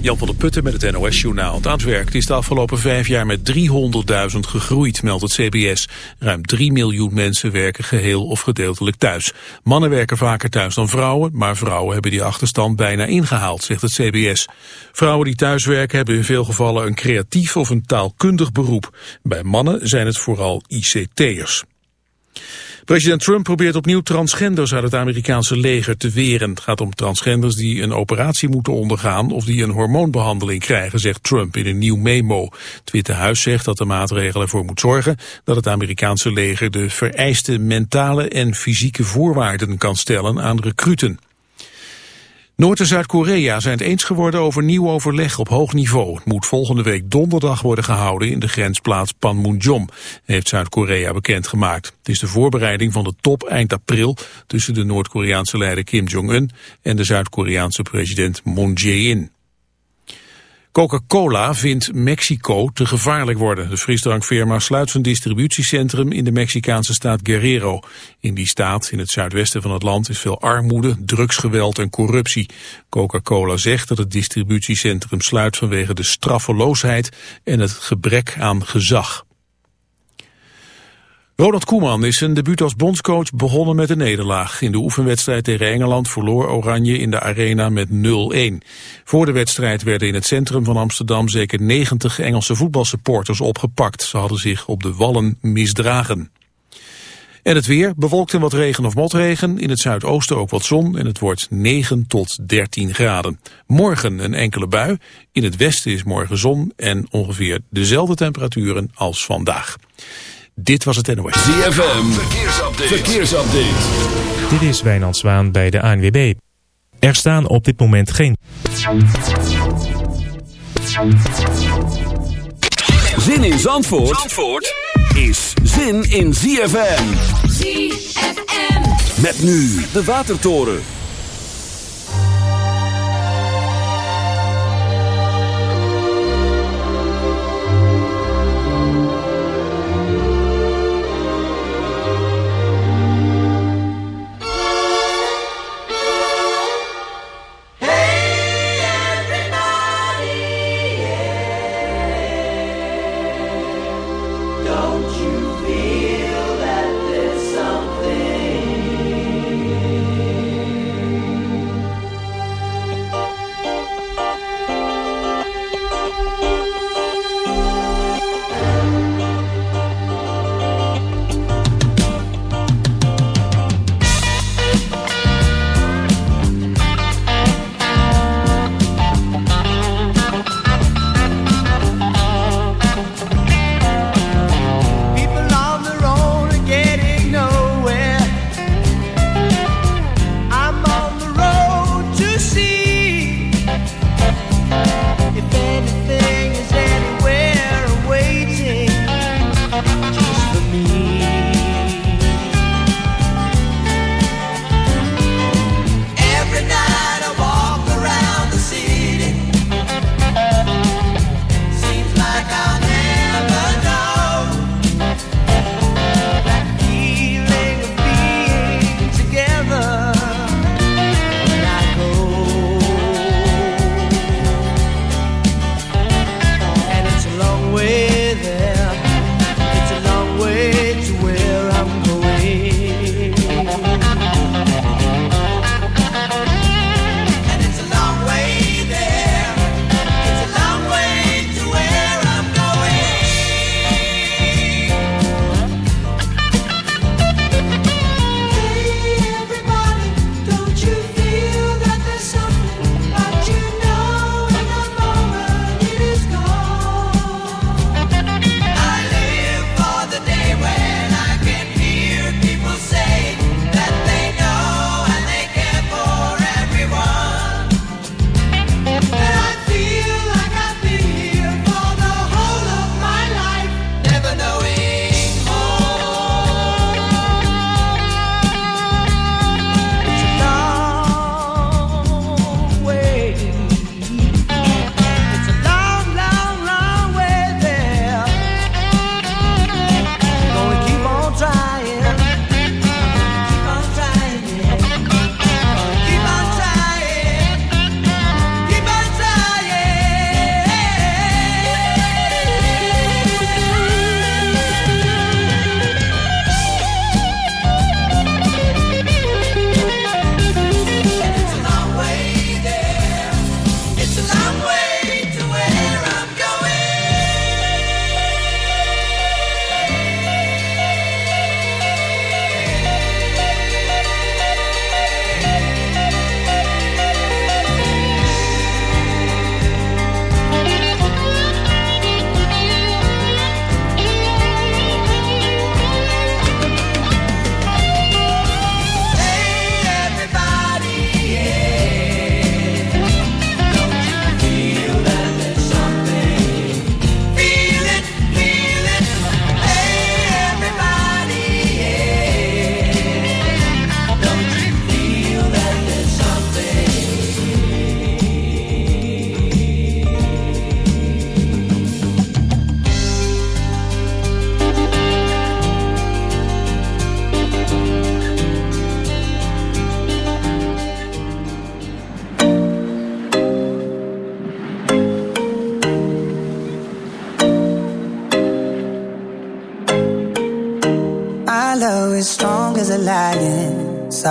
Jan van der Putten met het NOS-journaal. Het aanwerk is de afgelopen vijf jaar met 300.000 gegroeid, meldt het CBS. Ruim 3 miljoen mensen werken geheel of gedeeltelijk thuis. Mannen werken vaker thuis dan vrouwen, maar vrouwen hebben die achterstand bijna ingehaald, zegt het CBS. Vrouwen die thuis werken hebben in veel gevallen een creatief of een taalkundig beroep. Bij mannen zijn het vooral ICT'ers. President Trump probeert opnieuw transgenders uit het Amerikaanse leger te weren. Het gaat om transgenders die een operatie moeten ondergaan of die een hormoonbehandeling krijgen, zegt Trump in een nieuw memo. Het Witte Huis zegt dat de maatregel ervoor moet zorgen dat het Amerikaanse leger de vereiste mentale en fysieke voorwaarden kan stellen aan recruten. Noord- en Zuid-Korea zijn het eens geworden over nieuw overleg op hoog niveau. Het moet volgende week donderdag worden gehouden in de grensplaats Panmunjom, heeft Zuid-Korea bekendgemaakt. Het is de voorbereiding van de top eind april tussen de Noord-Koreaanse leider Kim Jong-un en de Zuid-Koreaanse president Moon Jae-in. Coca-Cola vindt Mexico te gevaarlijk worden. De frisdrankfirma sluit zijn distributiecentrum in de Mexicaanse staat Guerrero. In die staat, in het zuidwesten van het land, is veel armoede, drugsgeweld en corruptie. Coca-Cola zegt dat het distributiecentrum sluit vanwege de straffeloosheid en het gebrek aan gezag. Ronald Koeman is zijn debuut als bondscoach begonnen met een nederlaag. In de oefenwedstrijd tegen Engeland verloor Oranje in de arena met 0-1. Voor de wedstrijd werden in het centrum van Amsterdam zeker 90 Engelse voetbalsupporters opgepakt. Ze hadden zich op de wallen misdragen. En het weer, bewolkt en wat regen of motregen. In het zuidoosten ook wat zon en het wordt 9 tot 13 graden. Morgen een enkele bui. In het westen is morgen zon en ongeveer dezelfde temperaturen als vandaag. Dit was het NOS. ZFM, verkeersupdate. verkeersupdate. Dit is Wijnand Zwaan bij de ANWB. Er staan op dit moment geen... Zin in Zandvoort, Zandvoort is zin in ZFM. ZFM. Met nu de Watertoren.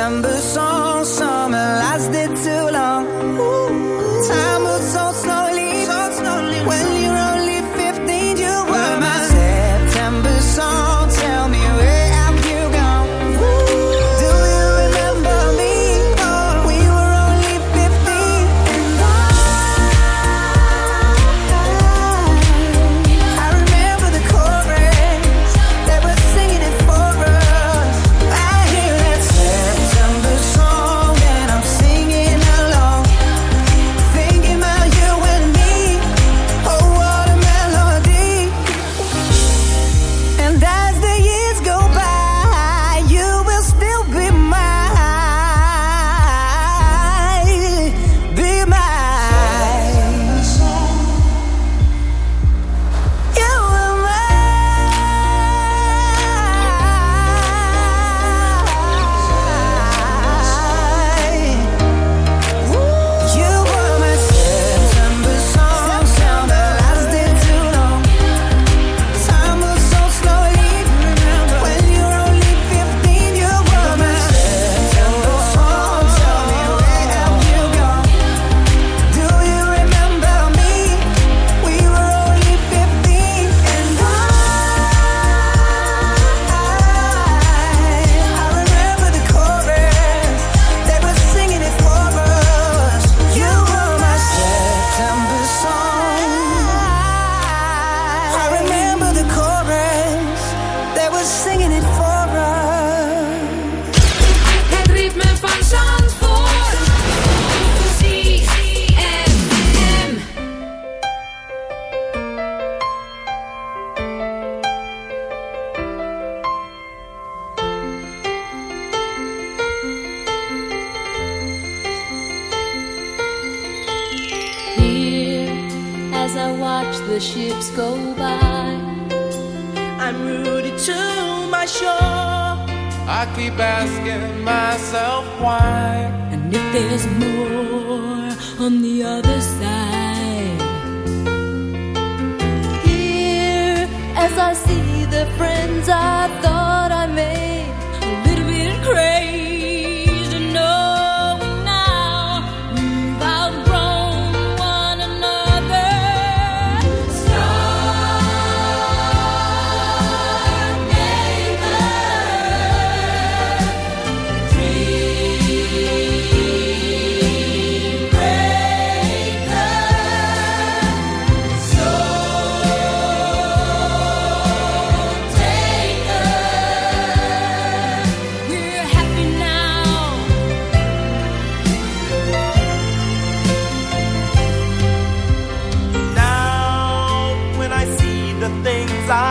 December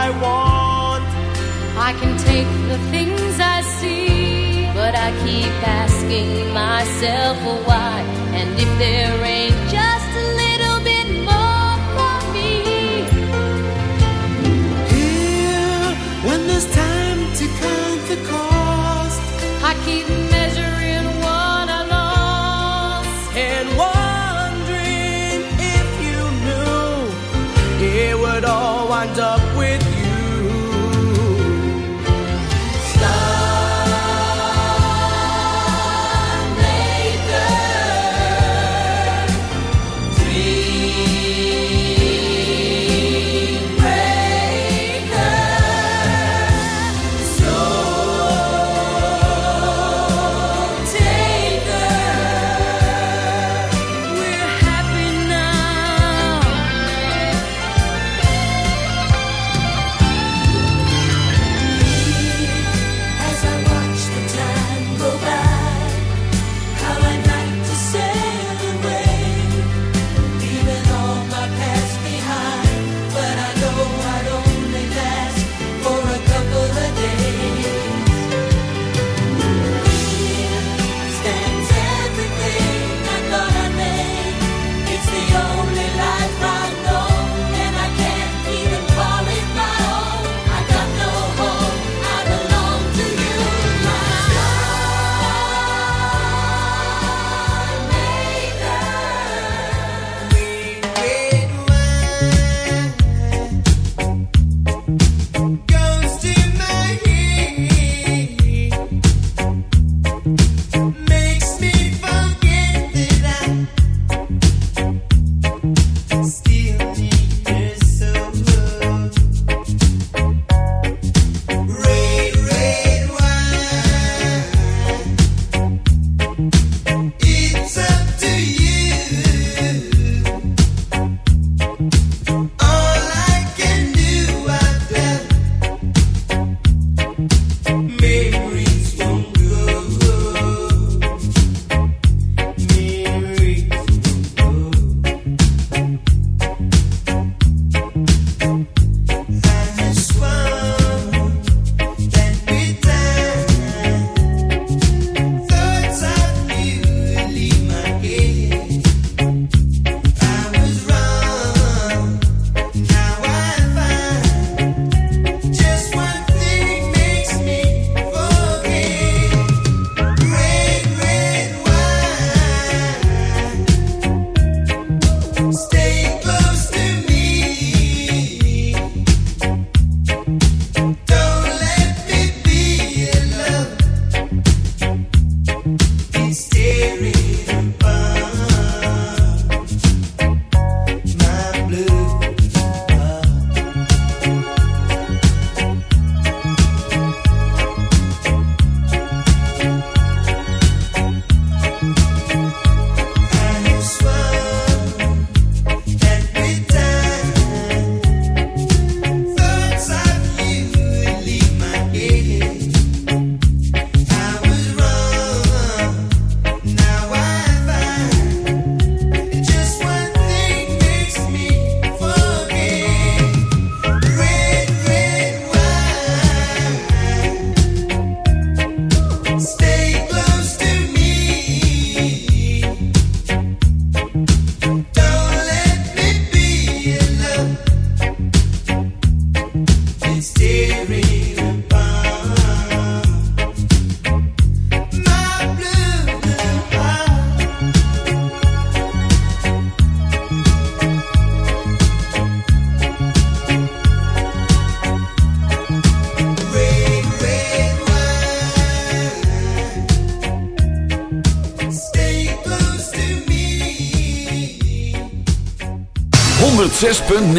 I want. I can take the things I see, but I keep asking myself why. And if there ain't just a little bit more for me, here when there's time to count the cost, I keep measuring what I lost and wondering if you knew it would all wind up.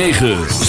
9.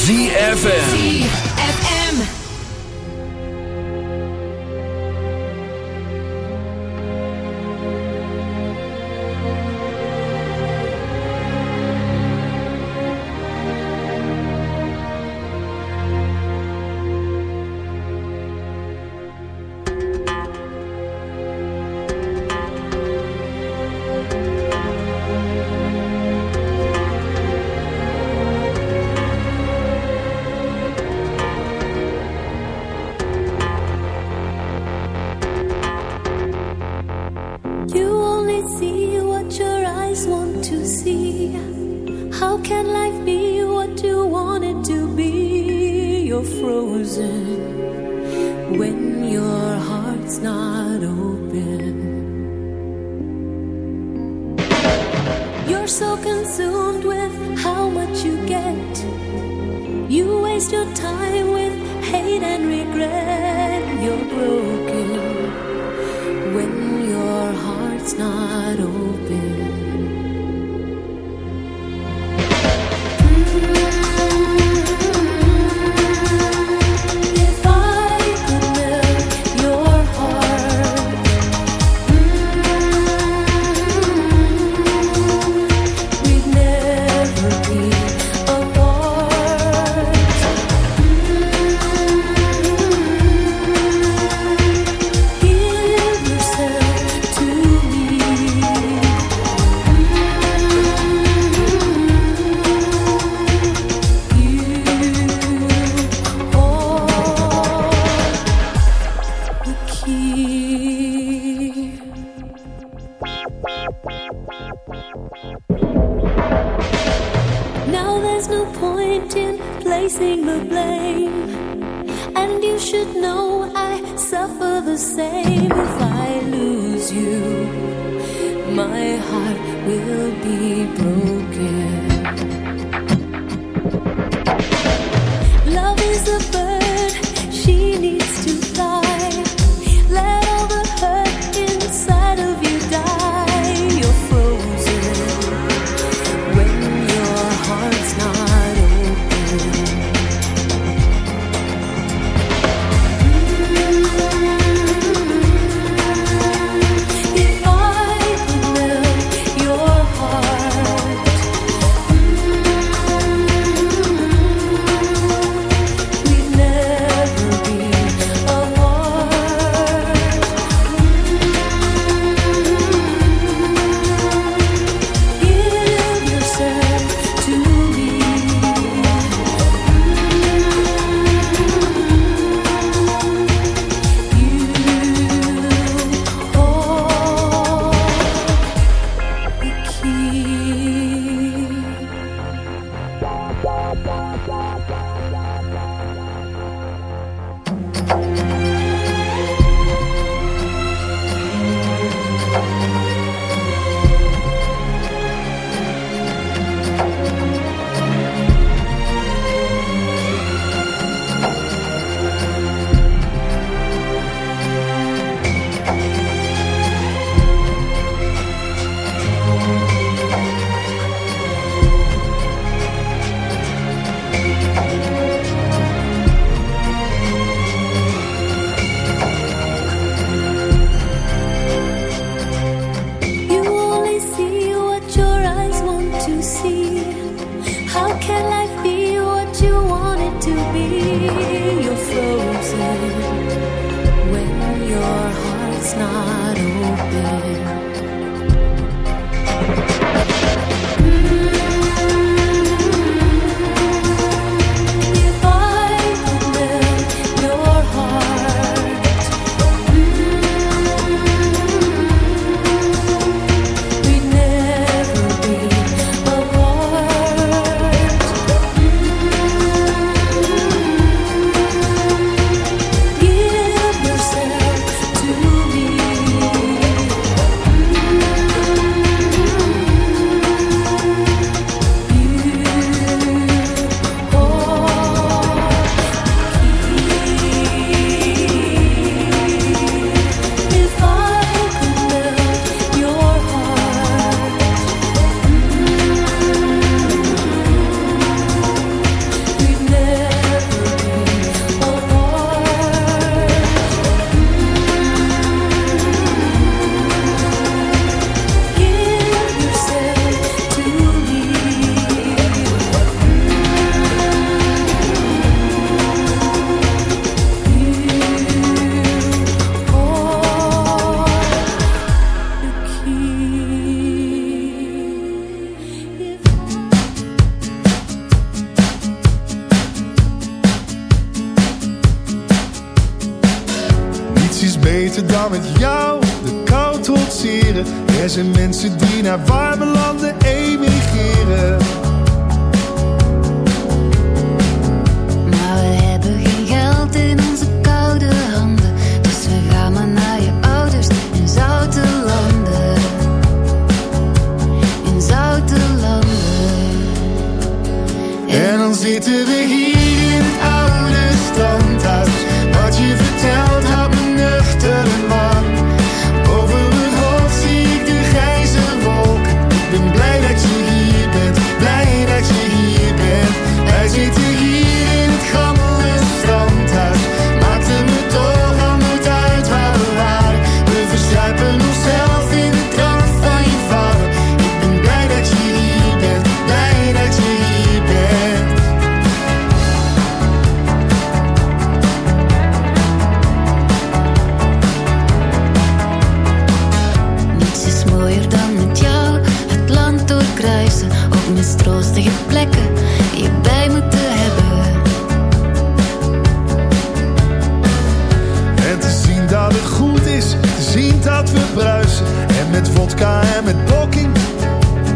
met blokking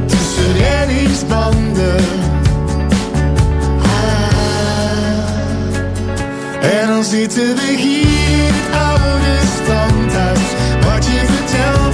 tussen reddingsbanden. Ah. En dan zitten we hier in het oude standhuis. Wat je vertelt.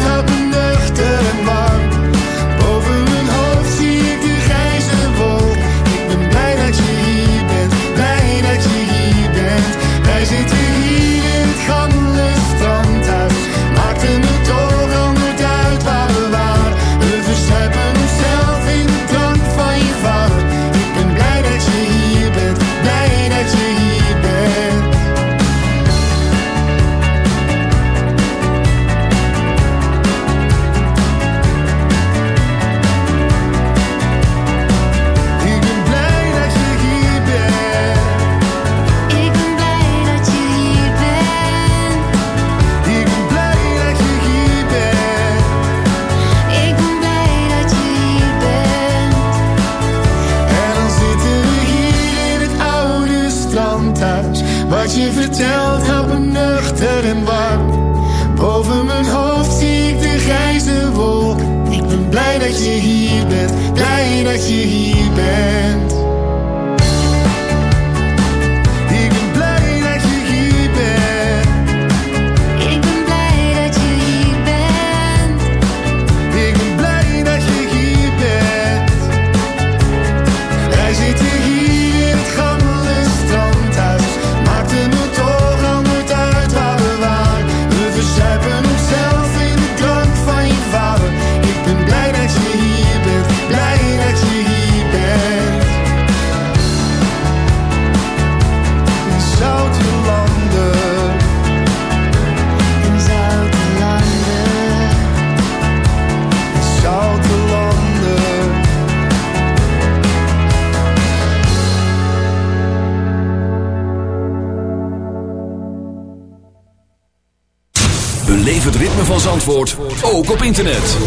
Zandvoort ook op internet.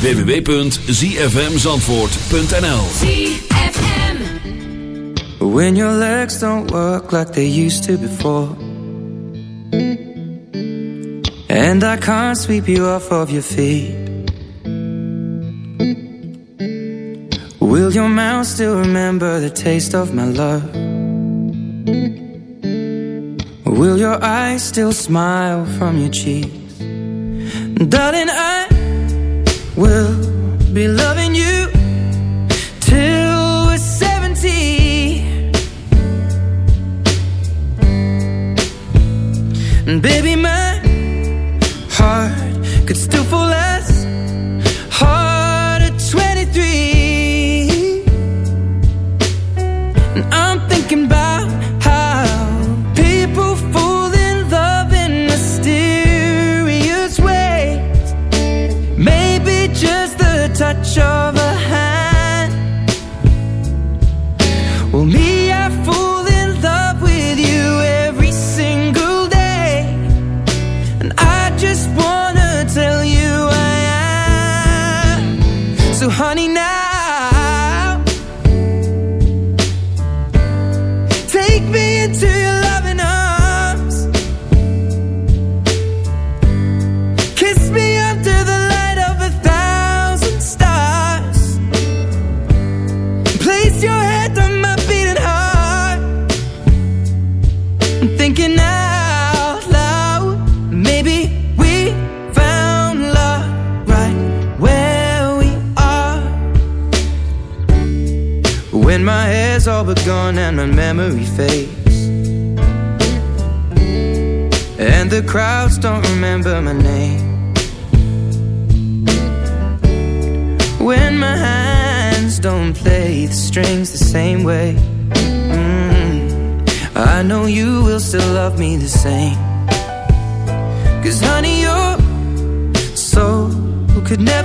www.zfmzandvoort.nl When your legs don't work like they used to before And I can't sweep you off of your feet Will your mouth still remember the taste of my love? Will your eyes still smile from your cheek? Darling, I will be loving you till we're 70. And baby, my heart could still fall out. same Cause honey, your soul could never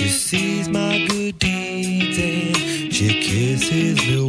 She sees my good deeds and she kisses me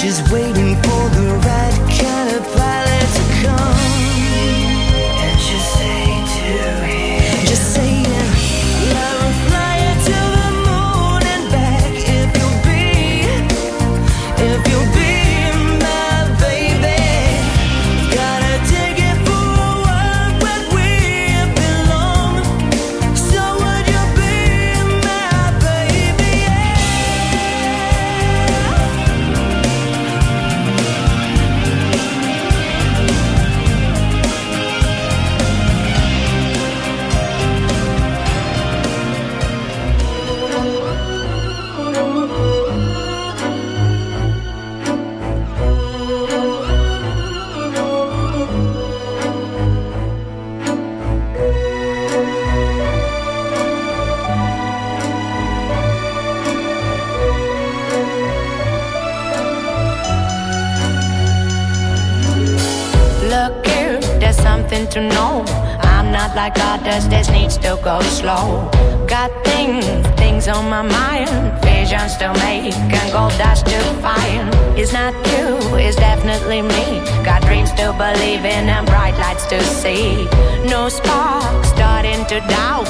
She's waiting for the still go slow. Got things, things on my mind. Visions to make and gold dust to find. It's not you, it's definitely me. Got dreams to believe in and bright lights to see. No sparks, starting to doubt.